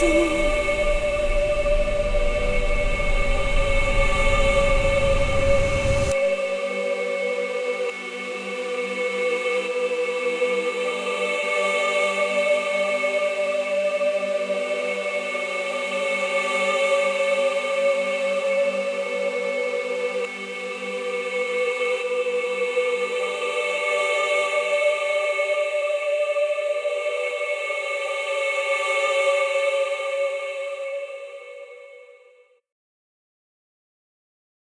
see.